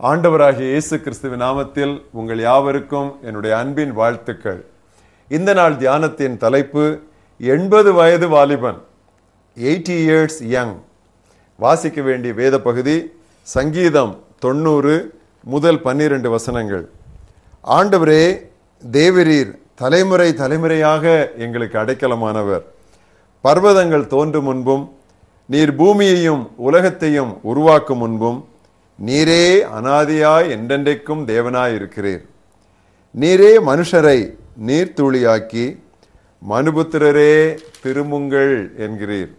ஆண்டவராகிய இயேசு கிறிஸ்துவின் நாமத்தில் உங்கள் யாவருக்கும் என்னுடைய அன்பின் வாழ்த்துக்கள். இந்த நாள் தியானத்தின் தலைப்பு எண்பது வயது வாலிபன் எயிட்டி இயர்ஸ் யங். வாசிக்க வேண்டிய வேத பகுதி சங்கீதம் தொண்ணூறு முதல் பன்னிரண்டு வசனங்கள். ஆண்டவரே தேவரீர் தலைமுறை தலைமுறையாக எங்களுக்கு அடைக்கலமானவர். பர்வதங்கள் தோன்றும் முன்பும் நீர் பூமியையும் உலகத்தையும் உருவாக்கும் முன்பும் நீரே அனாதியாய் என்றென்றைக்கும் தேவனாய் இருக்கிறீர் நீரே மனுஷரை நீர்த்துளியாக்கி மனுபுத்திரரே திருமுங்கள் என்கிறீர்.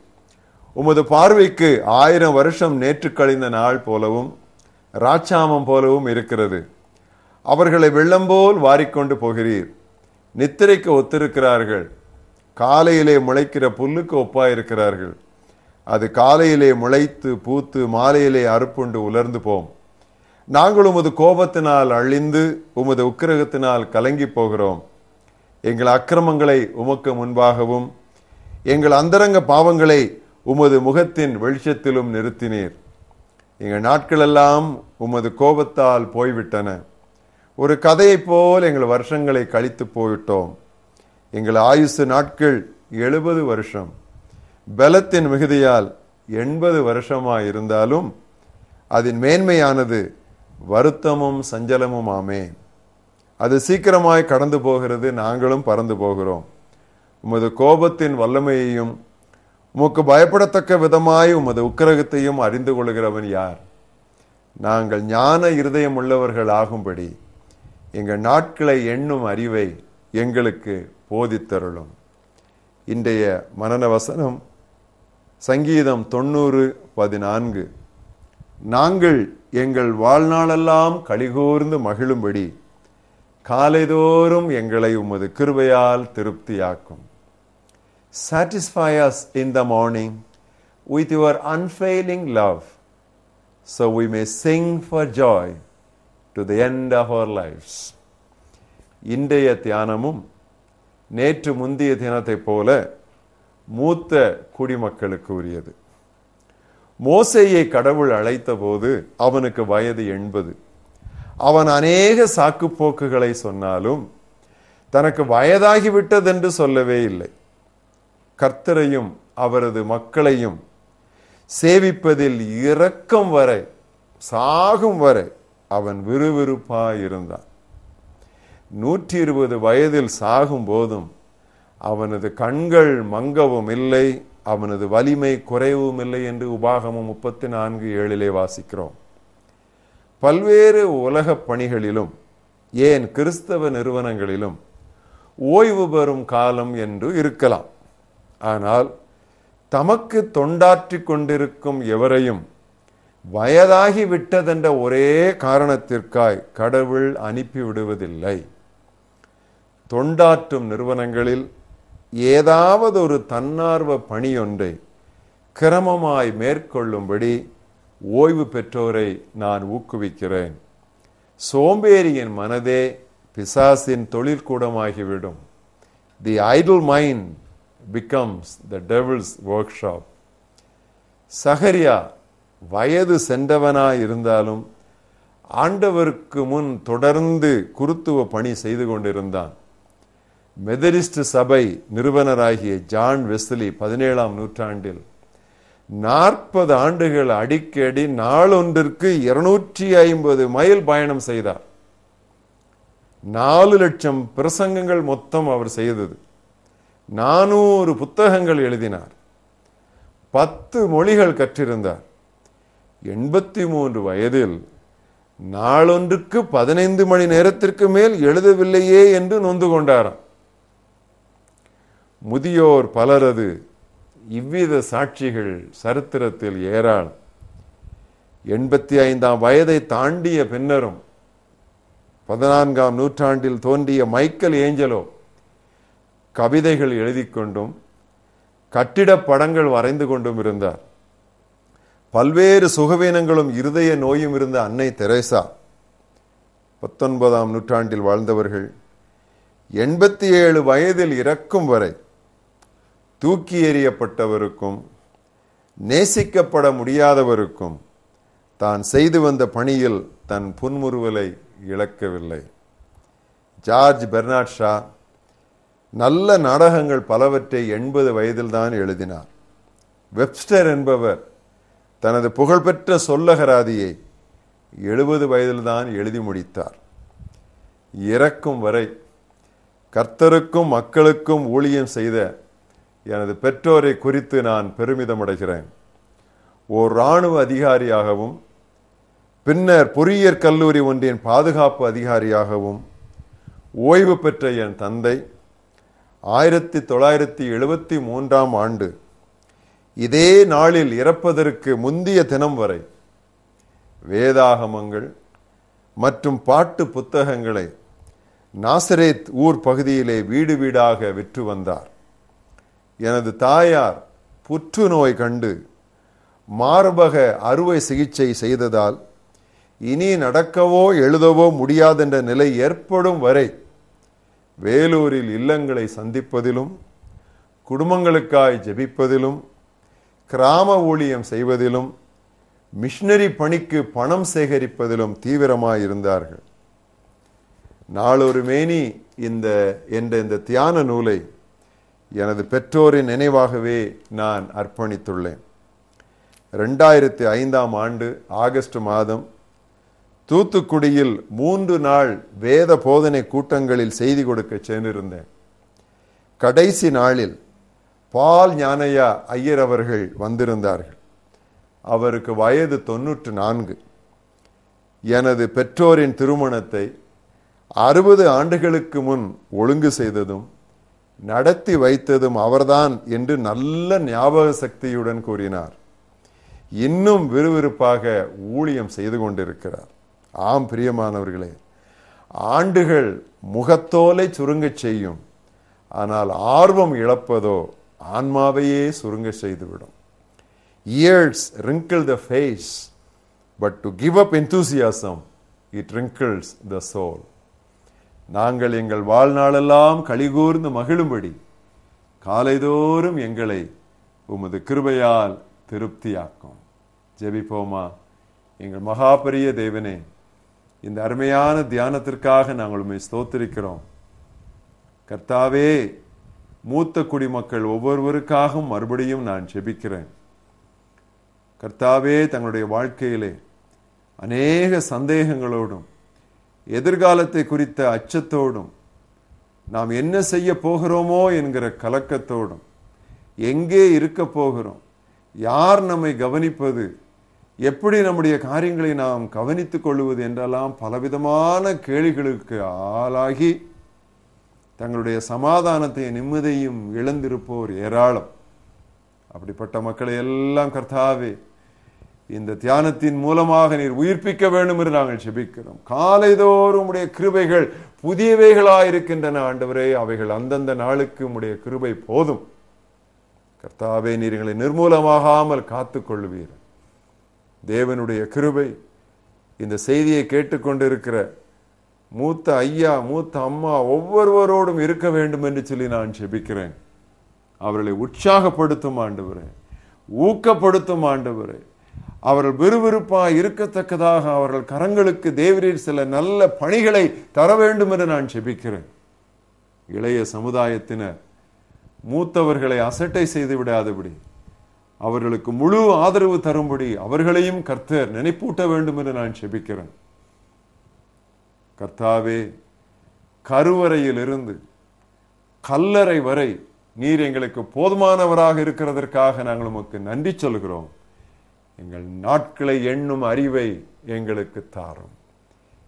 உமது பார்வைக்கு ஆயிரம் வருஷம் நேற்று கழிந்த நாள் போலவும் ராட்சாமம் போலவும் இருக்கிறது. அவர்களை வெள்ளம் போல் வாரிக்கொண்டு போகிறீர். நித்திரைக்கு ஒத்திருக்கிறார்கள். காலையிலே முளைக்கிற புல்லுக்கு ஒப்பாயிருக்கிறார்கள். அது காலையிலே முளைத்து பூத்து மாலையிலே அறுப்புண்டு உலர்ந்து போம். நாங்கள் உமது கோபத்தினால் அழிந்து உமது உக்கிரகத்தினால் கலங்கி போகிறோம். எங்கள் அக்கிரமங்களை உமக்கு முன்பாகவும் எங்கள் அந்தரங்க பாவங்களை உமது முகத்தின் வெளிச்சத்திலும் நிறுத்தினீர். எங்கள் நாட்களெல்லாம் உமது கோபத்தால் போய்விட்டன. ஒரு கதையைப் போல் எங்கள் வருஷங்களை கழித்து போயிட்டோம் எங்கள் ஆயுசு நாட்கள் எழுபது வருஷம். பலத்தின் மிகுதியால் எண்பது வருஷமாக இருந்தாலும் அதன் மேன்மையானது வருத்தமும் சஞ்சலமும் ஆமே அது சீக்கிரமாய் கடந்து போகிறது நாங்களும் பறந்து போகிறோம். உமது கோபத்தின் வல்லமையையும் உமக்கு பயப்படத்தக்க விதமாய் உமது உக்கிரகத்தையும் அறிந்து கொள்கிறவன் யார்? நாங்கள் ஞான இருதயம் உள்ளவர்கள் ஆகும்படி எங்கள் நாட்களை எண்ணும் அறிவை எங்களுக்கு போதித்தருளும். இன்றைய மனன வசனம் சங்கீதம் தொண்ணூறு பதினான்கு. நாங்கள் எங்கள் வாழ்நாளெல்லாம் கலிகூர்ந்து மகிழும்படி காலைதோறும் எங்களை உமது கிருபையால் திருப்தியாக்கும். Satisfy us in the morning with your unfailing love so we may sing for joy to the end of our lives இன்றைய தியானமும் நேற்று முந்தைய தினத்தைப் போல மூத்த குடிமக்களுக்கு உரியது. மோசையை கடவுள் அழைத்த போது அவனுக்கு வயது எண்பது. அவன் அநேக சாக்கு போக்குகளை சொன்னாலும் தனக்கு வயதாகிவிட்டது என்று சொல்லவே இல்லை. கர்த்தரையும் அவரது மக்களையும் சேவிப்பதில் இரக்கம் வரை சாகும் வரை அவன் விறுவிறுப்பாயிருந்தான். நூற்றி இருபது வயதில் சாகும் போதும் அவனது கண்கள் மங்கவும் இல்லை அவனது வலிமை குறைவும் இல்லை என்று உபாகமும் முப்பத்தி நான்கு ஏழிலே வாசிக்கிறோம். பல்வேறு உலக பணிகளிலும் ஏன் கிறிஸ்தவ நிறுவனங்களிலும் ஓய்வு பெறும் காலம் என்று இருக்கலாம். ஆனால் தமக்கு தொண்டாற்றி கொண்டிருக்கும் எவரையும் வயதாகி விட்டதென்ற ஒரே காரணத்திற்காய் கடவுள் அனுப்பிவிடுவதில்லை. தொண்டாற்றும் நிறுவனங்களில் ஏதாவது ஒரு தன்னார்வ பணியொன்றை கிரமமாய் மேற்கொள்ளும்படி ஓய்வு பெற்றோரை நான் ஊக்குவிக்கிறேன். சோம்பேறியின் மனதே பிசாசின் தொழிற்கூடமாகிவிடும் the idle mind becomes the devil's workshop சஹரியா வயது சென்றவனாய் இருந்தாலும் ஆண்டவருக்கு முன் தொடர்ந்து குருத்துவ பணி செய்து கொண்டிருந்தான். மெதரிஸ்ட் சபை நிறுவனராகிய ஜான் வெஸ்லி பதினேழாம் நூற்றாண்டில் நாற்பது ஆண்டுகள் அடிக்கடி நாளொன்றிற்கு இருநூற்றி ஐம்பது மைல் பயணம் செய்தார். நாலு லட்சம் பிரசங்கங்கள் மொத்தம் அவர் செய்தது. நானூறு புத்தகங்கள் எழுதினார். பத்து மொழிகள் கற்றிருந்தார். எண்பத்தி மூன்று வயதில் நாளொன்றுக்கு பதினைந்து மணி நேரத்திற்கு மேல் எழுதவில்லையே என்று நொந்து கொண்டாராம். முதியோர் பலரது இவ்வித சாட்சிகள் சரித்திரத்தில் ஏராளம். எண்பத்தி ஐந்தாம் வயதை தாண்டிய பின்னரும் பதினான்காம் நூற்றாண்டில் தோன்றிய மைக்கேல் ஏஞ்சலோ கவிதைகள் எழுதி கொண்டும் கட்டிட படங்கள் வரைந்து கொண்டும் இருந்தார். பல்வேறு சுகவீனங்களும் இருதய நோயும் இருந்த அன்னை தெரேசா பத்தொன்பதாம் நூற்றாண்டில் வாழ்ந்தவர்கள் எண்பத்தி ஏழு வயதில் இறக்கும் வரை தூக்கி எறியப்பட்டவருக்கும் நேசிக்கப்பட முடியாதவருக்கும் தான் செய்து வந்த பணியில் தன் புன்முறுவலை இழக்கவில்லை. ஜார்ஜ் பெர்னாட் ஷா நல்ல நாடகங்கள் பலவற்றை எண்பது வயதில்தான் எழுதினார். வெப்ஸ்டர் என்பவர் தனது புகழ்பெற்ற சொல்லகராதியை எழுபது வயதில்தான் எழுதி முடித்தார். இறக்கும் வரை கர்த்தருக்கும் மக்களுக்கும் ஊழியம் செய்த எனது பெற்றோரை குறித்து நான் பெருமிதம் அடைகிறேன். ஓர் இராணுவ அதிகாரியாகவும் பின்னர் பொறியியற் கல்லூரி ஒன்றின் பாதுகாப்பு அதிகாரியாகவும் ஓய்வு பெற்ற என் தந்தை ஆயிரத்தி தொள்ளாயிரத்தி எழுபத்தி மூன்றாம் ஆண்டு இதே நாளில் இறப்பதற்கு முந்திய தினம் வரை வேதாகமங்கள் மற்றும் பாட்டு புத்தகங்களை நாசரேத் ஊர் பகுதியிலே வீடு வீடாக விற்று வந்தார். எனது தாயார் புற்றுநோய் கண்டு மார்பக அறுவை சிகிச்சை செய்ததால் இனி நடக்கவோ எழுதவோ முடியாதென்ற நிலை ஏற்படும் வரை வேலூரில் இல்லங்களை சந்திப்பதிலும் குடும்பங்களுக்காய் ஜெபிப்பதிலும் கிராம ஊழியம் செய்வதிலும் மிஷினரி பணிக்கு பணம் சேகரிப்பதிலும் தீவிரமாய் இருந்தார்கள் நாளொரு மேனி இந்த என்ற இந்த தியான நூலை எனது பெற்றோரின் நினைவாகவே நான் அர்ப்பணித்துள்ளேன். ரெண்டாயிரத்தி ஐந்தாம் ஆண்டு ஆகஸ்ட் மாதம் தூத்துக்குடியில் மூன்று நாள் வேத போதனை கூட்டங்களில் செய்தி கொடுக்க சென்றிருந்தேன் கடைசி நாளில் பால் ஞானையா ஐயர் அவர்கள் வந்திருந்தார்கள். அவருக்கு வயது தொன்னூற்று நான்கு. எனது பெற்றோரின் திருமணத்தை அறுபது ஆண்டுகளுக்கு முன் ஒழுங்கு செய்ததும் நடத்தி வைத்ததும் அவர்தான் என்று நல்ல ஞாபக சக்தியுடன் கூறினார். இன்னும் விறுவிறுப்பாக ஊழியம் செய்து கொண்டிருக்கிறார். ஆம் பிரியமானவர்களே ஆண்டுகள் முகத்தோலை சுருங்கச் செய்யும். ஆனால் ஆர்வம் இழப்பதோ ஆன்மாவையே சுருங்க செய்துவிடும். Years wrinkle the face but to give up enthusiasm it wrinkles the soul நாங்கள் எங்கள் வாழ்நாளெல்லாம் கலிகூர்ந்து மகிழும்படி காலைதோறும் எங்களை உமது கிருபையால் திருப்தியாக்கும். ஜெபிப்போமா? எங்கள் மகாபரிய தேவனே இந்த அருமையான தியானத்திற்காக நாங்கள் உண்மை ஸ்தோத்திருக்கிறோம். கர்த்தாவே மூத்த குடிமக்கள் ஒவ்வொருவருக்காகவும் மறுபடியும் நான் ஜெபிக்கிறேன். கர்த்தாவே தங்களுடைய வாழ்க்கையிலே அநேக சந்தேகங்களோடும் எதிர்காலத்தை குறித்த அச்சத்தோடும் நாம் என்ன செய்ய போகிறோமோ என்கிற கலக்கத்தோடும் எங்கே இருக்க போகிறோம் யார் நம்மை கவனிப்பது எப்படி நம்முடைய காரியங்களை நாம் கவனித்துக் கொள்வது என்றெல்லாம் பலவிதமான கேள்விகளுக்கு ஆளாகி தங்களுடைய சமாதானத்தையும் நிம்மதியும் இழந்திருப்போர் ஏராளம். அப்படிப்பட்ட மக்களை எல்லாம் கர்த்தாவே இந்த தியானத்தின் மூலமாக நீர் உயிர்ப்பிக்க வேண்டும் என்று நாங்கள் செபிக்கிறோம். காலைதோறும் உடைய கிருபைகள் புதியவைகளாயிருக்கின்றன ஆண்டவரே. அவைகள் அந்தந்த நாளுக்கு உடைய கிருபை போதும். கர்த்தாவே நீர் எங்களை நிர்மூலமாகாமல் காத்துக் கொள்வீர் தேவனுடைய கிருபை இந்த செய்தியை கேட்டுக்கொண்டிருக்கிற மூத்த ஐயா மூத்த அம்மா ஒவ்வொருவரோடும் இருக்க வேண்டும் என்று சொல்லி நான் செபிக்கிறேன். அவர்களை உற்சாகப்படுத்தும் ஆண்டவரே. ஊக்கப்படுத்தும் ஆண்டவரே. அவர்கள் விறுவிறுப்பாய் இருக்கத்தக்கதாக அவர்கள் கரங்களுக்கு தேவரீர் சில நல்ல பணிகளை தர வேண்டும் என்று நான் செபிக்கிறேன். இளைய சமுதாயத்தினர் மூத்தவர்களை அசட்டை செய்து விடாதபடி அவர்களுக்கு முழு ஆதரவு தரும்படி அவர்களையும் கர்த்தர் நினைப்பூட்ட வேண்டும் என்று நான் செபிக்கிறேன். கர்த்தாவே கருவறையில் இருந்து கல்லறை வரை நீர் எங்களுக்கு போதுமானவராக இருக்கிறதற்காக நாங்கள் உமக்கு நன்றி சொல்கிறோம். எங்கள் நாட்களை எண்ணும் அறிவை எங்களுக்கு தாரும்.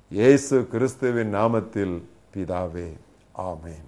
இயேசு கிறிஸ்துவின் நாமத்தில் பிதாவே ஆமேன்.